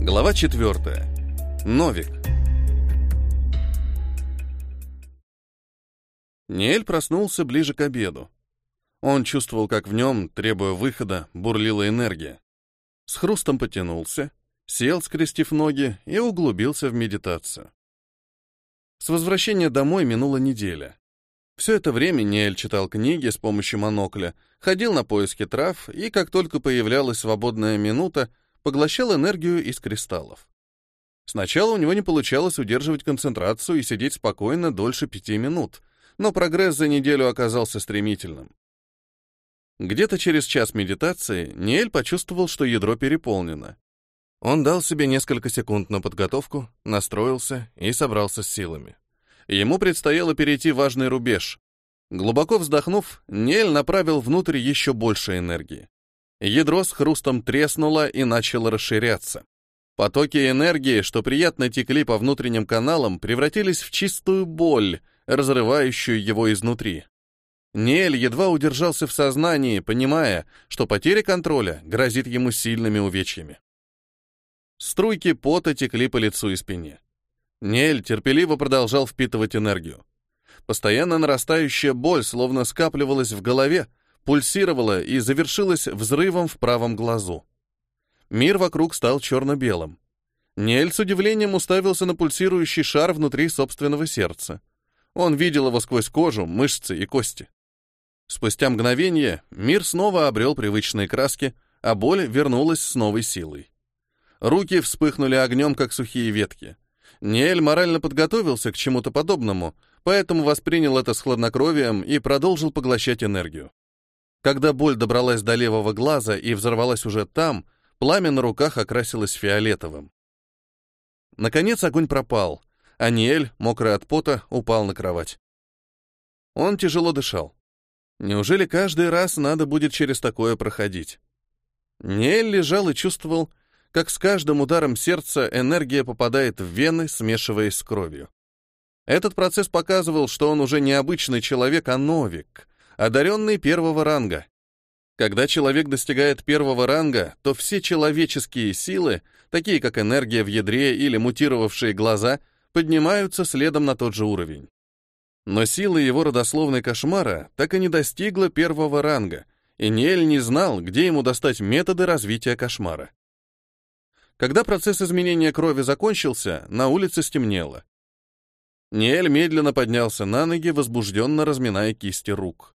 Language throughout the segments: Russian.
Глава 4. Новик. Ниэль проснулся ближе к обеду. Он чувствовал, как в нем, требуя выхода, бурлила энергия. С хрустом потянулся, сел, скрестив ноги, и углубился в медитацию. С возвращения домой минула неделя. Все это время Ниэль читал книги с помощью монокля, ходил на поиски трав и, как только появлялась свободная минута, поглощал энергию из кристаллов. Сначала у него не получалось удерживать концентрацию и сидеть спокойно дольше пяти минут, но прогресс за неделю оказался стремительным. Где-то через час медитации Ниэль почувствовал, что ядро переполнено. Он дал себе несколько секунд на подготовку, настроился и собрался с силами. Ему предстояло перейти важный рубеж. Глубоко вздохнув, Ниэль направил внутрь еще больше энергии. Ядро с хрустом треснуло и начало расширяться. Потоки энергии, что приятно текли по внутренним каналам, превратились в чистую боль, разрывающую его изнутри. Ниэль едва удержался в сознании, понимая, что потеря контроля грозит ему сильными увечьями. Струйки пота текли по лицу и спине. Ниэль терпеливо продолжал впитывать энергию. Постоянно нарастающая боль словно скапливалась в голове, пульсировала и завершилась взрывом в правом глазу. Мир вокруг стал черно-белым. Ниэль с удивлением уставился на пульсирующий шар внутри собственного сердца. Он видел его сквозь кожу, мышцы и кости. Спустя мгновение мир снова обрел привычные краски, а боль вернулась с новой силой. Руки вспыхнули огнем, как сухие ветки. Ниэль морально подготовился к чему-то подобному, поэтому воспринял это с хладнокровием и продолжил поглощать энергию. Когда боль добралась до левого глаза и взорвалась уже там, пламя на руках окрасилось фиолетовым. Наконец огонь пропал, а Ниэль, мокрый от пота, упал на кровать. Он тяжело дышал. Неужели каждый раз надо будет через такое проходить? Ниэль лежал и чувствовал, как с каждым ударом сердца энергия попадает в вены, смешиваясь с кровью. Этот процесс показывал, что он уже не обычный человек, а новик, одаренный первого ранга. Когда человек достигает первого ранга, то все человеческие силы, такие как энергия в ядре или мутировавшие глаза, поднимаются следом на тот же уровень. Но сила его родословной кошмара так и не достигла первого ранга, и Ниэль не знал, где ему достать методы развития кошмара. Когда процесс изменения крови закончился, на улице стемнело. Ниэль медленно поднялся на ноги, возбужденно разминая кисти рук.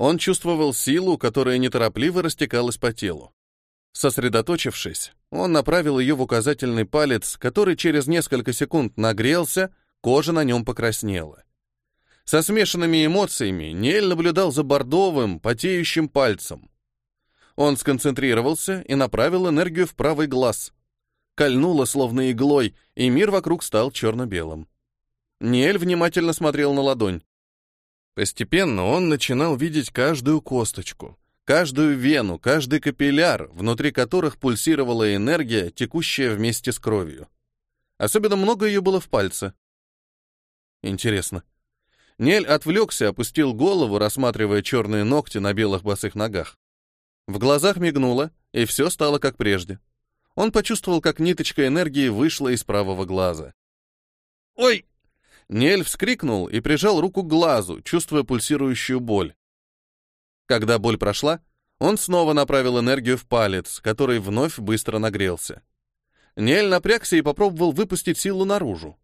Он чувствовал силу, которая неторопливо растекалась по телу. Сосредоточившись, он направил ее в указательный палец, который через несколько секунд нагрелся, кожа на нем покраснела. Со смешанными эмоциями Нель наблюдал за бордовым, потеющим пальцем. Он сконцентрировался и направил энергию в правый глаз. Кольнуло словно иглой, и мир вокруг стал черно-белым. Ниэль внимательно смотрел на ладонь. Постепенно он начинал видеть каждую косточку, каждую вену, каждый капилляр, внутри которых пульсировала энергия, текущая вместе с кровью. Особенно много ее было в пальце. Интересно, Нель отвлекся, опустил голову, рассматривая черные ногти на белых босых ногах. В глазах мигнуло, и все стало как прежде. Он почувствовал, как ниточка энергии вышла из правого глаза. «Ой!» Нель вскрикнул и прижал руку к глазу, чувствуя пульсирующую боль. Когда боль прошла, он снова направил энергию в палец, который вновь быстро нагрелся. Нель напрягся и попробовал выпустить силу наружу.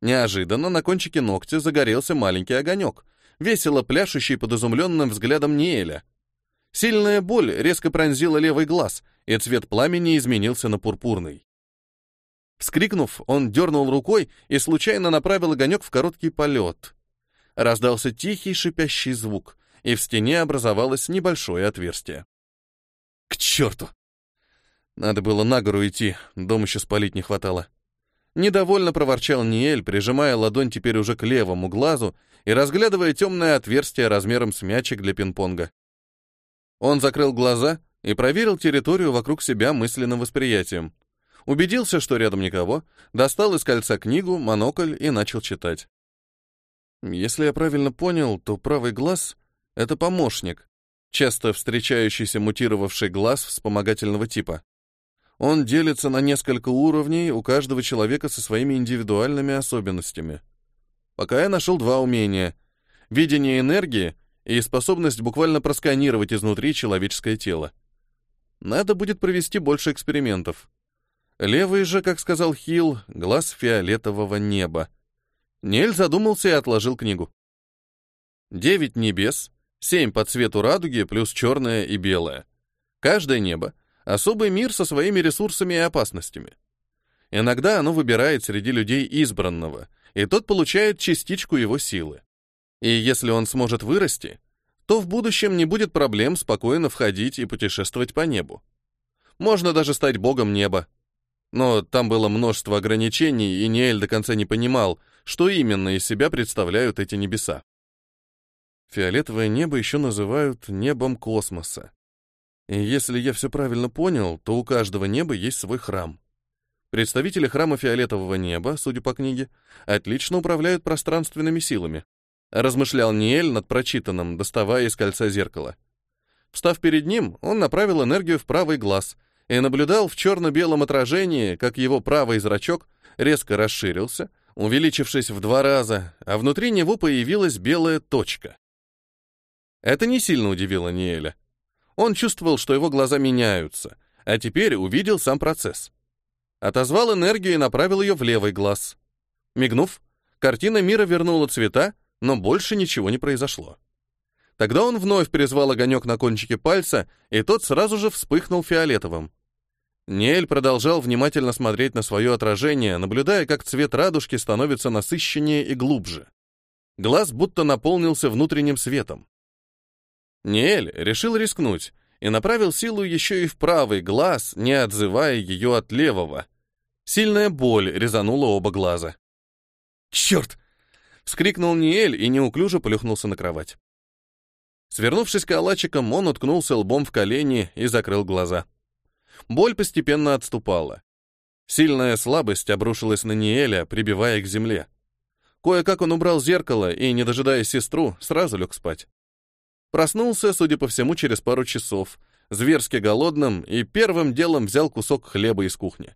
Неожиданно на кончике ногтя загорелся маленький огонек, весело пляшущий под изумленным взглядом Ниэля. Сильная боль резко пронзила левый глаз, и цвет пламени изменился на пурпурный. Вскрикнув, он дернул рукой и случайно направил огонек в короткий полет. Раздался тихий шипящий звук, и в стене образовалось небольшое отверстие. «К черту!» Надо было на гору идти, дом еще спалить не хватало. Недовольно проворчал Ниэль, прижимая ладонь теперь уже к левому глазу и разглядывая темное отверстие размером с мячик для пинг-понга. Он закрыл глаза и проверил территорию вокруг себя мысленным восприятием. Убедился, что рядом никого, достал из кольца книгу, монокль и начал читать. Если я правильно понял, то правый глаз — это помощник, часто встречающийся мутировавший глаз вспомогательного типа. Он делится на несколько уровней, у каждого человека со своими индивидуальными особенностями. Пока я нашел два умения — видение энергии и способность буквально просканировать изнутри человеческое тело. Надо будет провести больше экспериментов. Левый же, как сказал Хилл, глаз фиолетового неба. Нель задумался и отложил книгу. Девять небес, семь по цвету радуги, плюс черное и белое. Каждое небо — особый мир со своими ресурсами и опасностями. Иногда оно выбирает среди людей избранного, и тот получает частичку его силы. И если он сможет вырасти, то в будущем не будет проблем спокойно входить и путешествовать по небу. Можно даже стать богом неба. Но там было множество ограничений, и Ниэль до конца не понимал, что именно из себя представляют эти небеса. Фиолетовое небо еще называют небом космоса. И если я все правильно понял, то у каждого неба есть свой храм. Представители храма фиолетового неба, судя по книге, отлично управляют пространственными силами. Размышлял Ниэль над прочитанным, доставая из кольца зеркало. Встав перед ним, он направил энергию в правый глаз и наблюдал в черно-белом отражении, как его правый зрачок резко расширился, увеличившись в два раза, а внутри него появилась белая точка. Это не сильно удивило Ниэля. Он чувствовал, что его глаза меняются, а теперь увидел сам процесс. Отозвал энергию и направил ее в левый глаз. Мигнув, картина мира вернула цвета, но больше ничего не произошло. Тогда он вновь призвал огонек на кончике пальца, и тот сразу же вспыхнул фиолетовым. Ниэль продолжал внимательно смотреть на свое отражение, наблюдая, как цвет радужки становится насыщеннее и глубже. Глаз будто наполнился внутренним светом. Ниэль решил рискнуть и направил силу еще и в правый глаз, не отзывая ее от левого. Сильная боль резанула оба глаза. «Черт!» — вскрикнул Ниэль и неуклюже плюхнулся на кровать. Свернувшись калачиком, он уткнулся лбом в колени и закрыл глаза. Боль постепенно отступала. Сильная слабость обрушилась на Ниэля, прибивая к земле. Кое-как он убрал зеркало и, не дожидаясь сестру, сразу лег спать. Проснулся, судя по всему, через пару часов, зверски голодным, и первым делом взял кусок хлеба из кухни.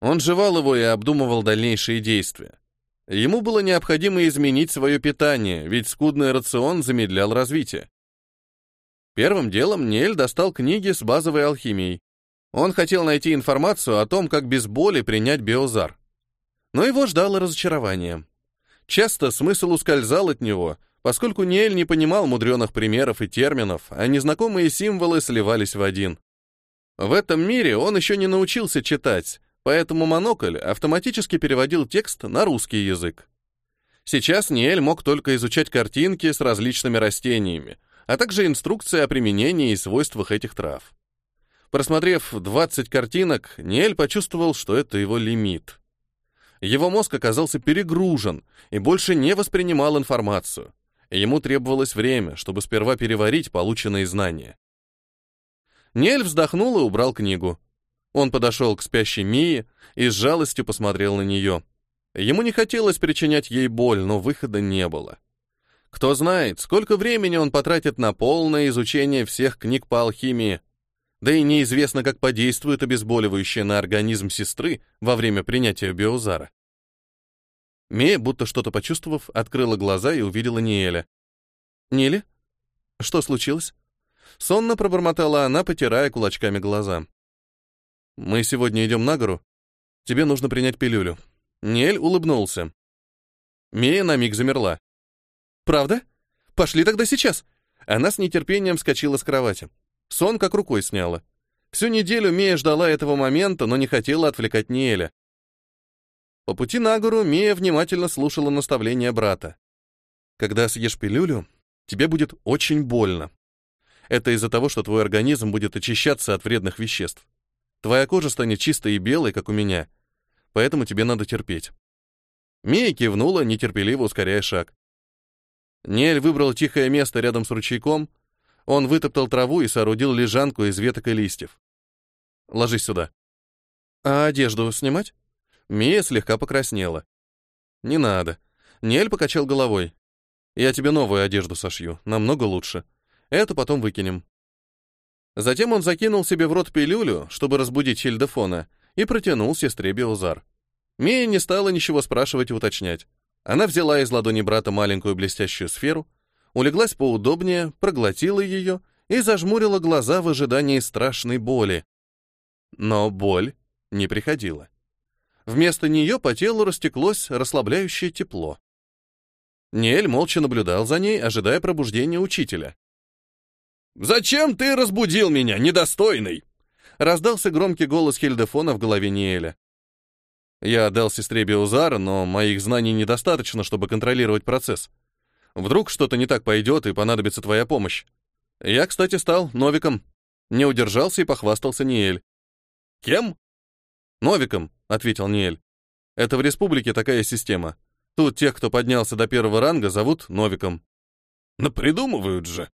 Он жевал его и обдумывал дальнейшие действия. Ему было необходимо изменить свое питание, ведь скудный рацион замедлял развитие. Первым делом Нель достал книги с базовой алхимией. Он хотел найти информацию о том, как без боли принять биозар. Но его ждало разочарование. Часто смысл ускользал от него — поскольку Ниэль не понимал мудреных примеров и терминов, а незнакомые символы сливались в один. В этом мире он еще не научился читать, поэтому монокль автоматически переводил текст на русский язык. Сейчас Ниэль мог только изучать картинки с различными растениями, а также инструкции о применении и свойствах этих трав. Просмотрев 20 картинок, Ниэль почувствовал, что это его лимит. Его мозг оказался перегружен и больше не воспринимал информацию. Ему требовалось время, чтобы сперва переварить полученные знания. Нель вздохнул и убрал книгу. Он подошел к спящей Мии и с жалостью посмотрел на нее. Ему не хотелось причинять ей боль, но выхода не было. Кто знает, сколько времени он потратит на полное изучение всех книг по алхимии. Да и неизвестно, как подействует обезболивающее на организм сестры во время принятия биозара. Мия, будто что-то почувствовав, открыла глаза и увидела Ниэля. «Нили? Что случилось?» Сонно пробормотала она, потирая кулачками глаза. «Мы сегодня идем на гору. Тебе нужно принять пилюлю». Ниэль улыбнулся. Мия на миг замерла. «Правда? Пошли тогда сейчас!» Она с нетерпением вскочила с кровати. Сон как рукой сняла. Всю неделю Мия ждала этого момента, но не хотела отвлекать Ниэля. По пути на гору Мия внимательно слушала наставления брата. «Когда съешь пилюлю, тебе будет очень больно. Это из-за того, что твой организм будет очищаться от вредных веществ. Твоя кожа станет чистой и белой, как у меня, поэтому тебе надо терпеть». Мия кивнула, нетерпеливо ускоряя шаг. Нель выбрал тихое место рядом с ручейком. Он вытоптал траву и соорудил лежанку из веток и листьев. «Ложись сюда». «А одежду снимать?» Мия слегка покраснела. «Не надо». Нель покачал головой. «Я тебе новую одежду сошью, намного лучше. Это потом выкинем». Затем он закинул себе в рот пилюлю, чтобы разбудить Хильдефона, и протянул сестре Биозар. Мия не стала ничего спрашивать и уточнять. Она взяла из ладони брата маленькую блестящую сферу, улеглась поудобнее, проглотила ее и зажмурила глаза в ожидании страшной боли. Но боль не приходила. Вместо нее по телу растеклось расслабляющее тепло. Ниэль молча наблюдал за ней, ожидая пробуждения учителя. «Зачем ты разбудил меня, недостойный?» Раздался громкий голос Хильдефона в голове Ниэля. Я отдал сестре Биозар, но моих знаний недостаточно, чтобы контролировать процесс. Вдруг что-то не так пойдет и понадобится твоя помощь. Я, кстати, стал Новиком. Не удержался и похвастался Ниэль. «Кем?» «Новиком», — ответил Ниэль. «Это в республике такая система. Тут тех, кто поднялся до первого ранга, зовут Новиком». «Напридумывают же.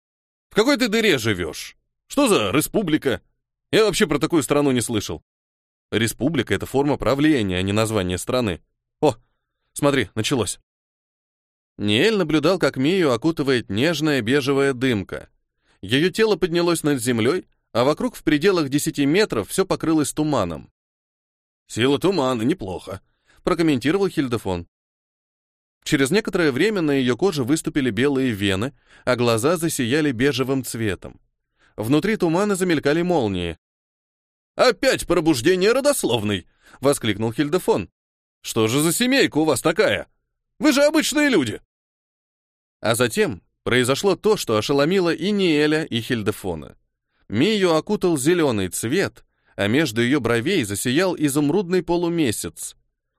В какой ты дыре живешь? Что за республика? Я вообще про такую страну не слышал». «Республика — это форма правления, а не название страны. О, смотри, началось». Ниэль наблюдал, как Мию окутывает нежная бежевая дымка. Ее тело поднялось над землей, а вокруг в пределах 10 метров все покрылось туманом. «Сила тумана, неплохо», — прокомментировал Хильдефон. Через некоторое время на ее коже выступили белые вены, а глаза засияли бежевым цветом. Внутри тумана замелькали молнии. «Опять пробуждение родословной!» — воскликнул Хильдефон. «Что же за семейка у вас такая? Вы же обычные люди!» А затем произошло то, что ошеломило и Ниэля, и Хильдефона. Мию окутал зеленый цвет, а между ее бровей засиял изумрудный полумесяц.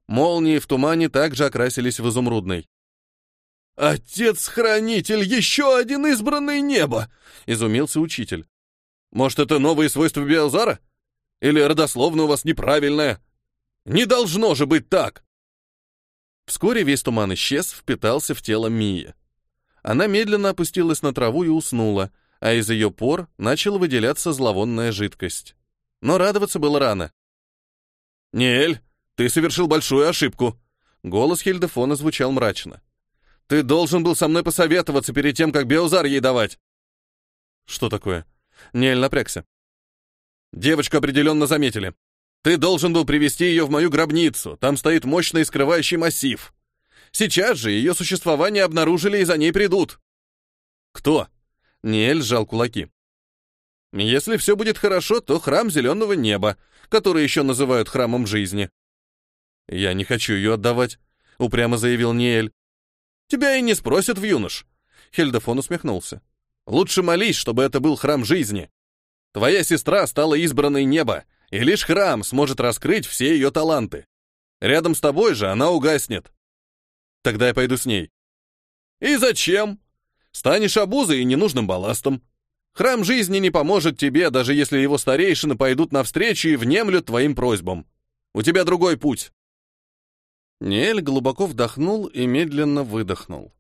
Молнии в тумане также окрасились в изумрудный. «Отец-хранитель, еще один избранный небо!» — изумился учитель. «Может, это новые свойства Биозара? Или родословно у вас неправильная? Не должно же быть так!» Вскоре весь туман исчез, впитался в тело Мии. Она медленно опустилась на траву и уснула, а из ее пор начала выделяться зловонная жидкость. Но радоваться было рано. «Ниэль, ты совершил большую ошибку!» Голос Хильдефона звучал мрачно. «Ты должен был со мной посоветоваться перед тем, как Беозар ей давать!» «Что такое?» Ниэль напрягся. «Девочку определенно заметили. Ты должен был привести ее в мою гробницу. Там стоит мощный скрывающий массив. Сейчас же ее существование обнаружили и за ней придут». «Кто?» Ниэль сжал кулаки. Если все будет хорошо, то храм зеленого неба, который еще называют храмом жизни. Я не хочу ее отдавать, упрямо заявил Ниэль. Тебя и не спросят в юнош. Хельдефон усмехнулся. Лучше молись, чтобы это был храм жизни. Твоя сестра стала избранной неба, и лишь храм сможет раскрыть все ее таланты. Рядом с тобой же она угаснет. Тогда я пойду с ней. И зачем? Станешь обузой и ненужным балластом. Храм жизни не поможет тебе, даже если его старейшины пойдут навстречу и внемлют твоим просьбам. У тебя другой путь. Ниэль глубоко вдохнул и медленно выдохнул.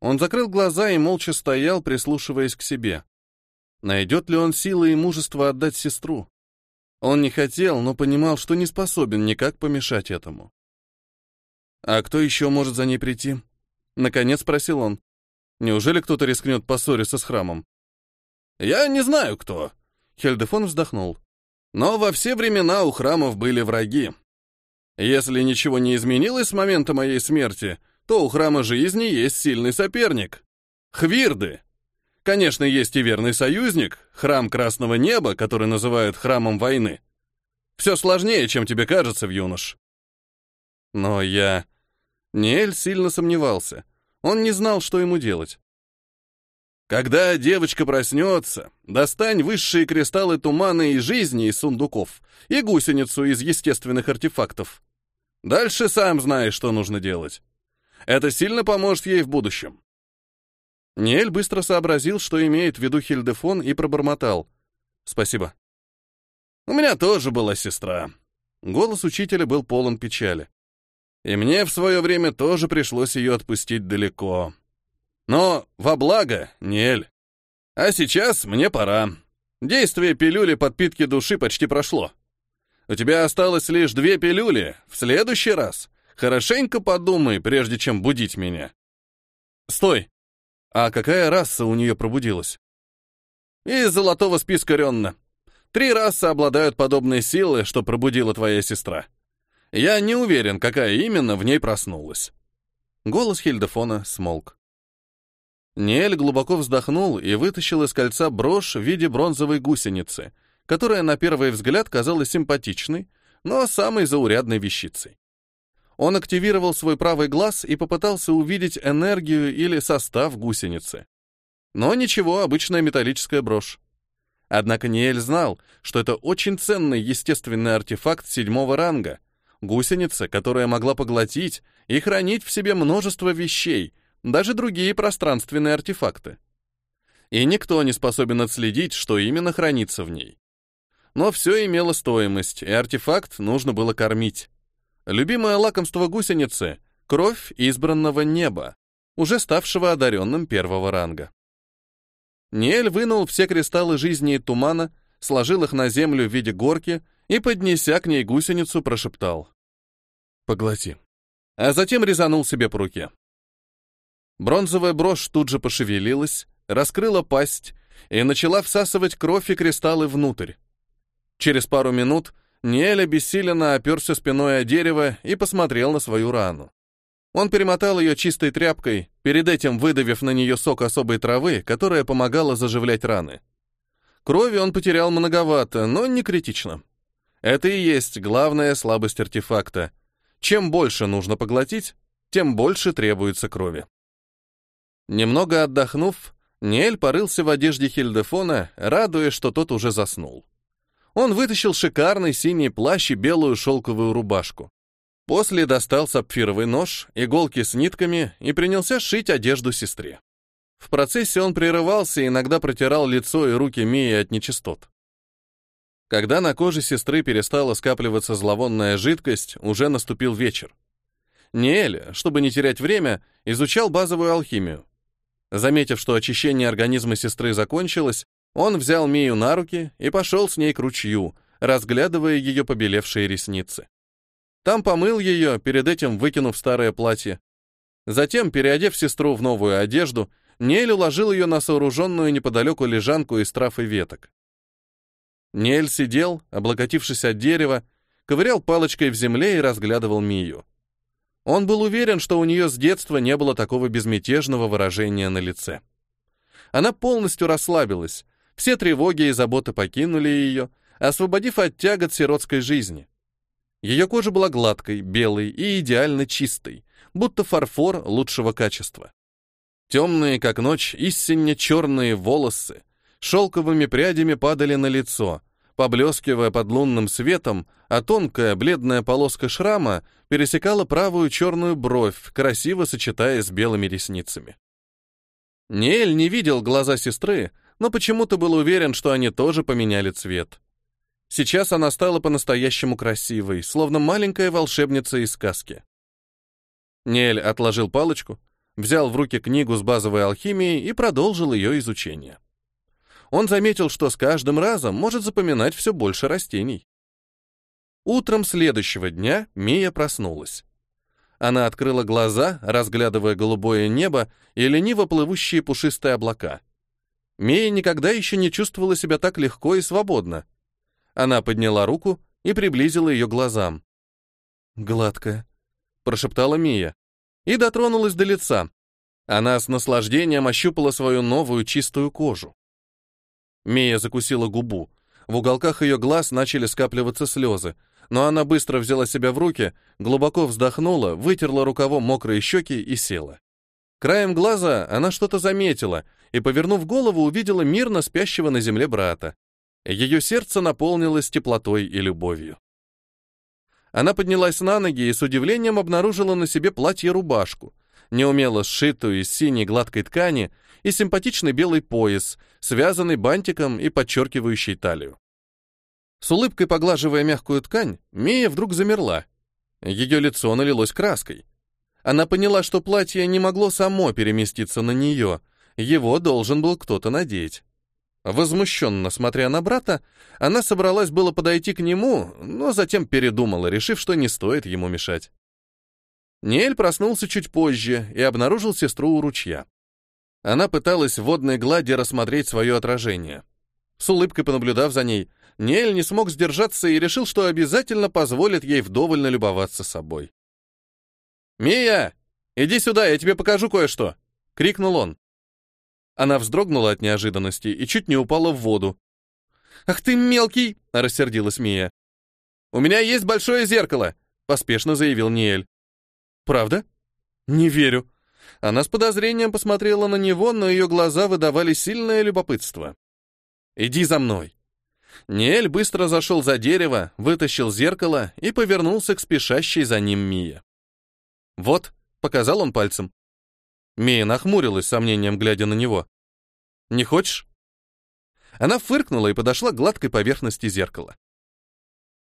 Он закрыл глаза и молча стоял, прислушиваясь к себе. Найдет ли он силы и мужество отдать сестру? Он не хотел, но понимал, что не способен никак помешать этому. «А кто еще может за ней прийти?» Наконец спросил он. Неужели кто-то рискнет поссориться с храмом? Я не знаю, кто. Хельдефон вздохнул. Но во все времена у храмов были враги. Если ничего не изменилось с момента моей смерти, то у храма жизни есть сильный соперник. Хвирды. Конечно, есть и верный союзник, храм Красного Неба, который называют храмом войны. Все сложнее, чем тебе кажется, в юнош. Но я... Ниэль сильно сомневался. Он не знал, что ему делать. Когда девочка проснется, достань высшие кристаллы тумана и жизни из сундуков и гусеницу из естественных артефактов. Дальше сам знаешь, что нужно делать. Это сильно поможет ей в будущем. Ниэль быстро сообразил, что имеет в виду Хильдефон, и пробормотал. «Спасибо». «У меня тоже была сестра». Голос учителя был полон печали. И мне в свое время тоже пришлось ее отпустить далеко. Но во благо, Ниэль. А сейчас мне пора. Действие пилюли подпитки души почти прошло. У тебя осталось лишь две пилюли. В следующий раз хорошенько подумай, прежде чем будить меня. Стой. А какая раса у нее пробудилась? Из золотого списка Ренна. Три расы обладают подобной силой, что пробудила твоя сестра. Я не уверен, какая именно в ней проснулась. Голос Хильдефона смолк. Ниэль глубоко вздохнул и вытащил из кольца брошь в виде бронзовой гусеницы, которая на первый взгляд казалась симпатичной, но самой заурядной вещицей. Он активировал свой правый глаз и попытался увидеть энергию или состав гусеницы. Но ничего, обычная металлическая брошь. Однако Ниэль знал, что это очень ценный естественный артефакт седьмого ранга, гусеница, которая могла поглотить и хранить в себе множество вещей, даже другие пространственные артефакты. И никто не способен отследить, что именно хранится в ней. Но все имело стоимость, и артефакт нужно было кормить. Любимое лакомство гусеницы — кровь избранного неба, уже ставшего одаренным первого ранга. Ниэль вынул все кристаллы жизни и тумана, сложил их на землю в виде горки и, поднеся к ней гусеницу, прошептал. «Поглоти». А затем резанул себе по руке. Бронзовая брошь тут же пошевелилась, раскрыла пасть и начала всасывать кровь и кристаллы внутрь. Через пару минут Ниэль обессиленно оперся спиной о дерево и посмотрел на свою рану. Он перемотал ее чистой тряпкой, перед этим выдавив на нее сок особой травы, которая помогала заживлять раны. Крови он потерял многовато, но не критично. Это и есть главная слабость артефакта. Чем больше нужно поглотить, тем больше требуется крови. Немного отдохнув, Ниэль порылся в одежде Хильдефона, радуясь, что тот уже заснул. Он вытащил шикарный синий плащ и белую шелковую рубашку. После достал сапфировый нож, иголки с нитками и принялся шить одежду сестре. В процессе он прерывался и иногда протирал лицо и руки Мии от нечистот. Когда на коже сестры перестала скапливаться зловонная жидкость, уже наступил вечер. Ниэль, чтобы не терять время, изучал базовую алхимию. Заметив, что очищение организма сестры закончилось, он взял Мию на руки и пошел с ней к ручью, разглядывая ее побелевшие ресницы. Там помыл ее, перед этим выкинув старое платье. Затем, переодев сестру в новую одежду, Нель уложил ее на сооруженную неподалеку лежанку из трав и веток. Нель сидел, облокотившись от дерева, ковырял палочкой в земле и разглядывал Мию. Он был уверен, что у нее с детства не было такого безмятежного выражения на лице. Она полностью расслабилась, все тревоги и заботы покинули ее, освободив от тягот сиротской жизни. Ее кожа была гладкой, белой и идеально чистой, будто фарфор лучшего качества. Темные, как ночь, истинно черные волосы шелковыми прядями падали на лицо, поблескивая под лунным светом, а тонкая бледная полоска шрама пересекала правую черную бровь, красиво сочетаясь с белыми ресницами. Ниэль не видел глаза сестры, но почему-то был уверен, что они тоже поменяли цвет. Сейчас она стала по-настоящему красивой, словно маленькая волшебница из сказки. Нель отложил палочку, взял в руки книгу с базовой алхимией и продолжил ее изучение. Он заметил, что с каждым разом может запоминать все больше растений. Утром следующего дня Мия проснулась. Она открыла глаза, разглядывая голубое небо и лениво плывущие пушистые облака. Мия никогда еще не чувствовала себя так легко и свободно. Она подняла руку и приблизила ее глазам. «Гладкая», — прошептала Мия, и дотронулась до лица. Она с наслаждением ощупала свою новую чистую кожу. Мия закусила губу. В уголках ее глаз начали скапливаться слезы, но она быстро взяла себя в руки, глубоко вздохнула, вытерла рукавом мокрые щеки и села. Краем глаза она что-то заметила и, повернув голову, увидела мирно спящего на земле брата. Ее сердце наполнилось теплотой и любовью. Она поднялась на ноги и с удивлением обнаружила на себе платье-рубашку, неумело сшитую из синей гладкой ткани и симпатичный белый пояс, связанный бантиком и подчеркивающий талию. С улыбкой поглаживая мягкую ткань, Мия вдруг замерла. Ее лицо налилось краской. Она поняла, что платье не могло само переместиться на нее, его должен был кто-то надеть. Возмущенно смотря на брата, она собралась было подойти к нему, но затем передумала, решив, что не стоит ему мешать. Ниэль проснулся чуть позже и обнаружил сестру у ручья. Она пыталась в водной глади рассмотреть свое отражение. С улыбкой понаблюдав за ней, Ниэль не смог сдержаться и решил, что обязательно позволит ей вдоволь налюбоваться собой. «Мия, иди сюда, я тебе покажу кое-что!» — крикнул он. Она вздрогнула от неожиданности и чуть не упала в воду. «Ах ты мелкий!» — рассердилась Мия. «У меня есть большое зеркало!» — поспешно заявил Ниэль. «Правда?» «Не верю». Она с подозрением посмотрела на него, но ее глаза выдавали сильное любопытство. «Иди за мной». Ниэль быстро зашел за дерево, вытащил зеркало и повернулся к спешащей за ним Мие. «Вот», — показал он пальцем. Мия нахмурилась, сомнением глядя на него. «Не хочешь?» Она фыркнула и подошла к гладкой поверхности зеркала.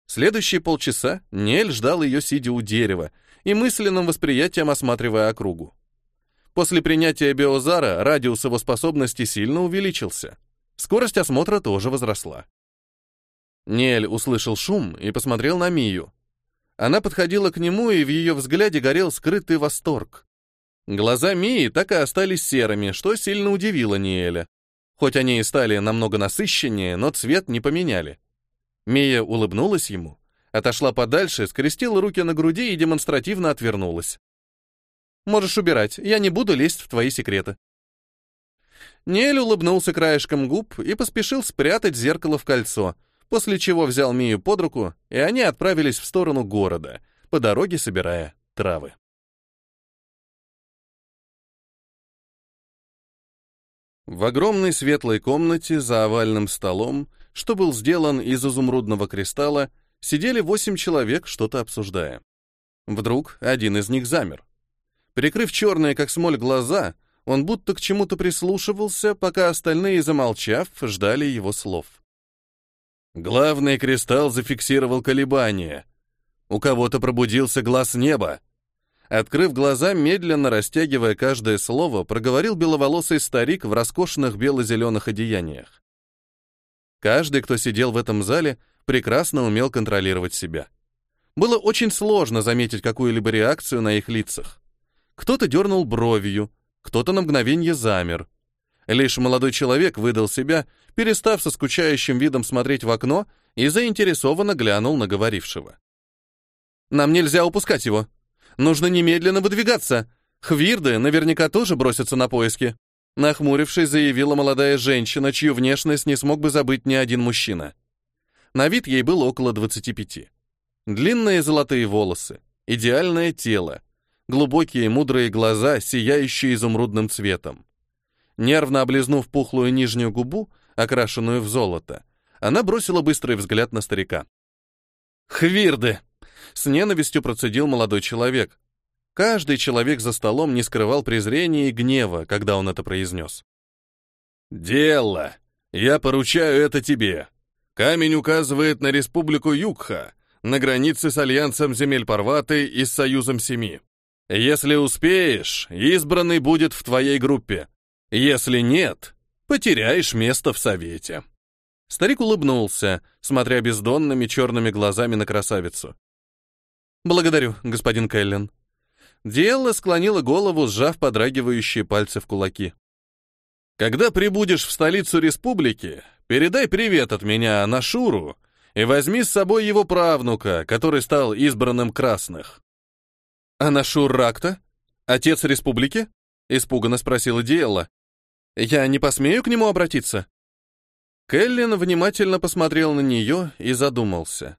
Следующие полчаса Нель ждал ее, сидя у дерева, и мысленным восприятием осматривая округу. После принятия биозара радиус его способности сильно увеличился. Скорость осмотра тоже возросла. Нель услышал шум и посмотрел на Мию. Она подходила к нему, и в ее взгляде горел скрытый восторг. Глаза Мии так и остались серыми, что сильно удивило Ниэля. Хоть они и стали намного насыщеннее, но цвет не поменяли. Мия улыбнулась ему, отошла подальше, скрестила руки на груди и демонстративно отвернулась. «Можешь убирать, я не буду лезть в твои секреты». Ниэль улыбнулся краешком губ и поспешил спрятать зеркало в кольцо, после чего взял Мию под руку, и они отправились в сторону города, по дороге собирая травы. В огромной светлой комнате за овальным столом, что был сделан из изумрудного кристалла, сидели восемь человек, что-то обсуждая. Вдруг один из них замер. Прикрыв черные, как смоль, глаза, он будто к чему-то прислушивался, пока остальные, замолчав, ждали его слов. Главный кристалл зафиксировал колебания. У кого-то пробудился глаз неба. Открыв глаза, медленно растягивая каждое слово, проговорил беловолосый старик в роскошных бело-зеленых одеяниях. Каждый, кто сидел в этом зале, прекрасно умел контролировать себя. Было очень сложно заметить какую-либо реакцию на их лицах. Кто-то дернул бровью, кто-то на мгновение замер. Лишь молодой человек выдал себя, перестав со скучающим видом смотреть в окно и заинтересованно глянул на говорившего. «Нам нельзя упускать его», Нужно немедленно выдвигаться. Хвирды наверняка тоже бросятся на поиски. Нахмурившись, заявила молодая женщина, чью внешность не смог бы забыть ни один мужчина. На вид ей было около 25. Длинные золотые волосы, идеальное тело, глубокие мудрые глаза, сияющие изумрудным цветом. Нервно облизнув пухлую нижнюю губу, окрашенную в золото, она бросила быстрый взгляд на старика. «Хвирды!» С ненавистью процедил молодой человек. Каждый человек за столом не скрывал презрения и гнева, когда он это произнес. «Дело! Я поручаю это тебе. Камень указывает на республику Югха, на границе с Альянсом земель Парваты и с Союзом Семи. Если успеешь, избранный будет в твоей группе. Если нет, потеряешь место в Совете». Старик улыбнулся, смотря бездонными черными глазами на красавицу. «Благодарю, господин Кэллен». Диэлла склонила голову, сжав подрагивающие пальцы в кулаки. «Когда прибудешь в столицу республики, передай привет от меня Нашуру и возьми с собой его правнука, который стал избранным красных». «Анашур Ракта? Отец республики?» — испуганно спросила Диэлла. «Я не посмею к нему обратиться?» Кэллин внимательно посмотрел на нее и задумался.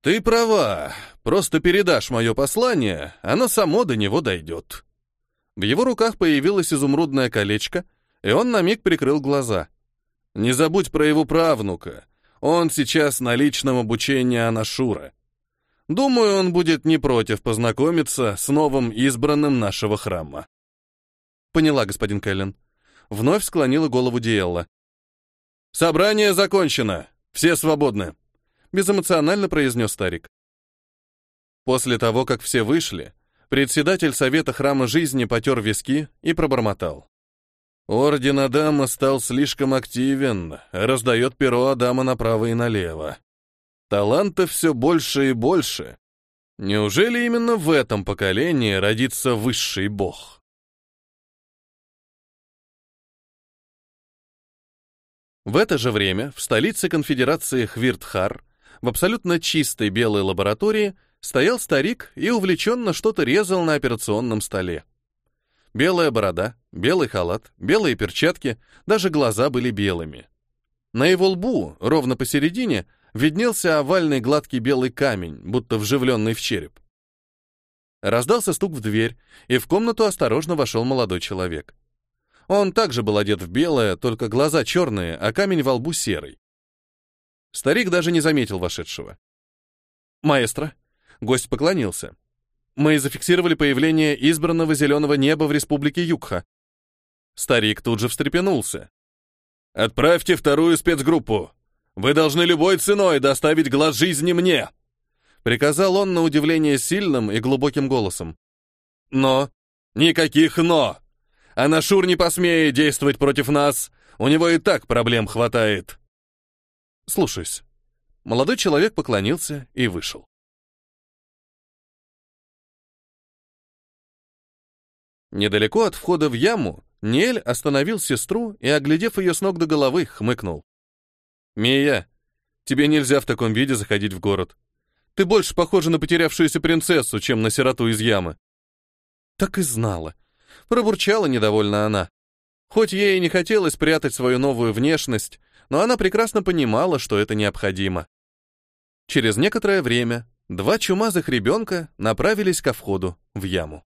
«Ты права. Просто передашь мое послание, оно само до него дойдет». В его руках появилось изумрудное колечко, и он на миг прикрыл глаза. «Не забудь про его правнука. Он сейчас на личном обучении Анашура. Думаю, он будет не против познакомиться с новым избранным нашего храма». «Поняла, господин Кэллен». Вновь склонила голову Диэлла. «Собрание закончено. Все свободны» безэмоционально произнес старик. После того, как все вышли, председатель Совета Храма Жизни потер виски и пробормотал. Орден Адама стал слишком активен, раздает перо Адама направо и налево. Талантов все больше и больше. Неужели именно в этом поколении родится высший бог? В это же время в столице конфедерации Хвиртхар в абсолютно чистой белой лаборатории стоял старик и увлеченно что-то резал на операционном столе. Белая борода, белый халат, белые перчатки, даже глаза были белыми. На его лбу, ровно посередине, виднелся овальный гладкий белый камень, будто вживленный в череп. Раздался стук в дверь, и в комнату осторожно вошел молодой человек. Он также был одет в белое, только глаза черные, а камень во лбу серый. Старик даже не заметил вошедшего. «Маэстро», — гость поклонился. «Мы зафиксировали появление избранного зеленого неба в республике Юкха». Старик тут же встрепенулся. «Отправьте вторую спецгруппу. Вы должны любой ценой доставить глаз жизни мне!» Приказал он на удивление сильным и глубоким голосом. «Но...» «Никаких «но!» А Нашур не посмеет действовать против нас. У него и так проблем хватает. Слушаюсь. Молодой человек поклонился и вышел. Недалеко от входа в яму Нель остановил сестру и, оглядев ее с ног до головы, хмыкнул. «Мия, тебе нельзя в таком виде заходить в город. Ты больше похожа на потерявшуюся принцессу, чем на сироту из ямы». Так и знала. Пробурчала недовольно она. Хоть ей и не хотелось прятать свою новую внешность, но она прекрасно понимала, что это необходимо. Через некоторое время два чумазых ребенка направились ко входу в яму.